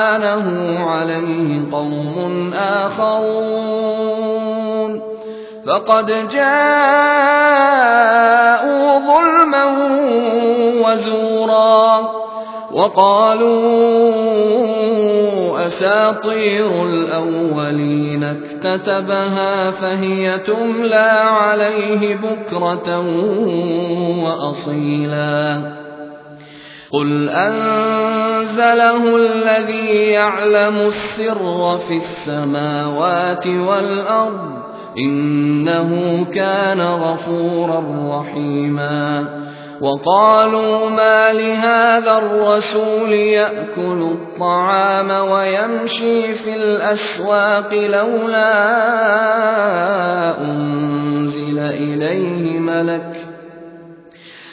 أعانه عليه قوم آخرون. فقد جاءوا ظلما وزورا وقالوا أساطير الأولين اكتتبها فهي تملى عليه بكرة وأصيلا. قل أنزله الذي يعلم السر في السماوات والأرض إنه كان غفورا رحيما وقالوا ما لهذا الرسول يأكل الطعام ويمشي في الأسواق لولا أنزل إليه ملك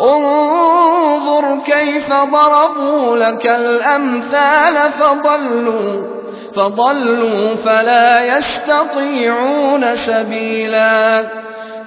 انظر كيف ضربوا لك الأمثال فضلوا فضلوا فلا يستطيعون سبيلا.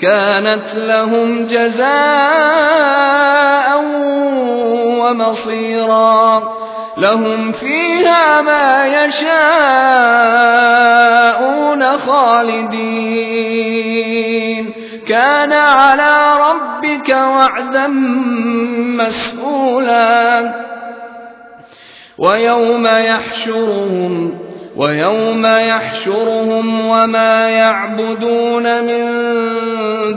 كانت لهم جزاء ومصيرا لهم فيها ما يشاءون خالدين. كان على ربك وعدا مسئولا ويوم يحشرهم ويوم يحشرهم وما يعبدون من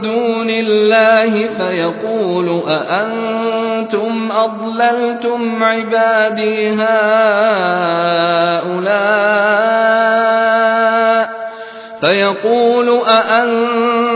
دون الله فيقول أأنتم أضللتم عبادي هؤلاء فيقول أأنتم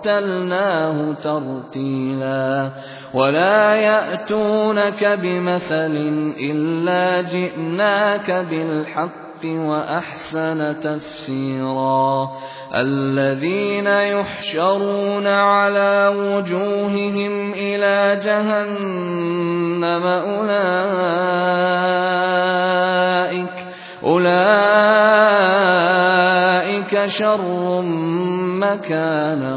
رتلناه ترتيلا ولا يأتونك بمثل إلا جئناك بالحق وأحسن تفسيرا الذين يحشرون على وجوههم إلى جهنم أولئك أولئك شر مكانا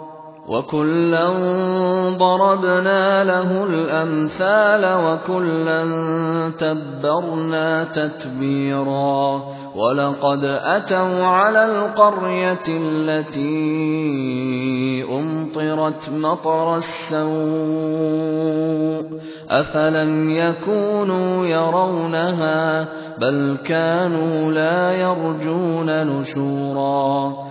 وكلا ضربنا له الامثال وكلا تبرنا تتبيرا ولقد اتوا على القريه التي مُمْطِرَتْ مَطَرَ السَّوْءِ أَفَلَمْ يَكُونُوا يَرَوْنَهَا بَلْ كَانُوا لَا يَرْجُونَ نُشُورًا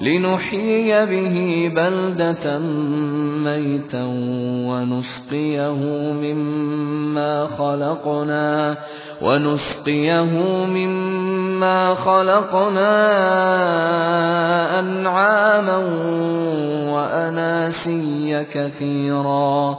لِّنُحْيِيَ بِهِ بَلْدَةً مَّيْتًا وَنُسْقِيَهُ مِمَّا خَلَقْنَا وَنُسْقِيَهُ مِمَّا خَلَقْنَا أَنْعَامًا وَأَنَاسِيَّ كَثِيرًا.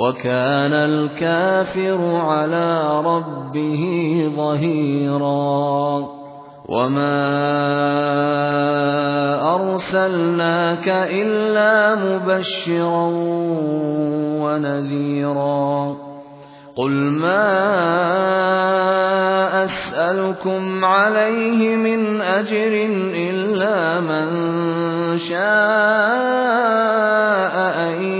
وَكَانَ الْكَافِرُ عَلَىٰ رَبِّهِ ظَهِيرًا. وَمَا أَرْسَلْنَاكَ إِلَّا مُبَشِّرًا وَنَذِيرًا. قُلْ مَا أَسْأَلُكُمْ عَلَيْهِ مِنْ أَجْرٍ إِلَّا مَن شَاءَ أَن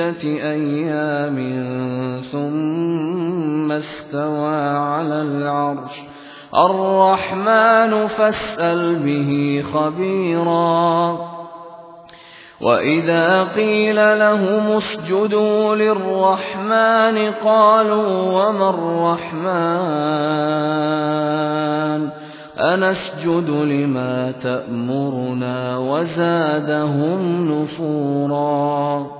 سِتَّةِ أَيَّامٍ ثُمَّ اسْتَوَىٰ عَلَى الْعَرْشِ ۚ. الرَّحْمَٰنُ فَاسْأَلْ بِهِ خَبِيرًا. وإذا قيل لهم اسجدوا للرحمن قالوا وما الرحمن؟ أنسجد لما تأمرنا وزادهم نفورا.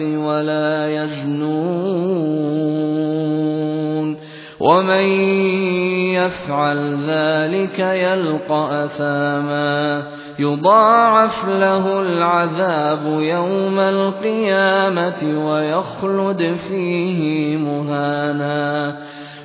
ولا يزنون ومن يفعل ذلك يلقى أثاما يضاعف له العذاب يوم القيامة ويخلد فيه مهانا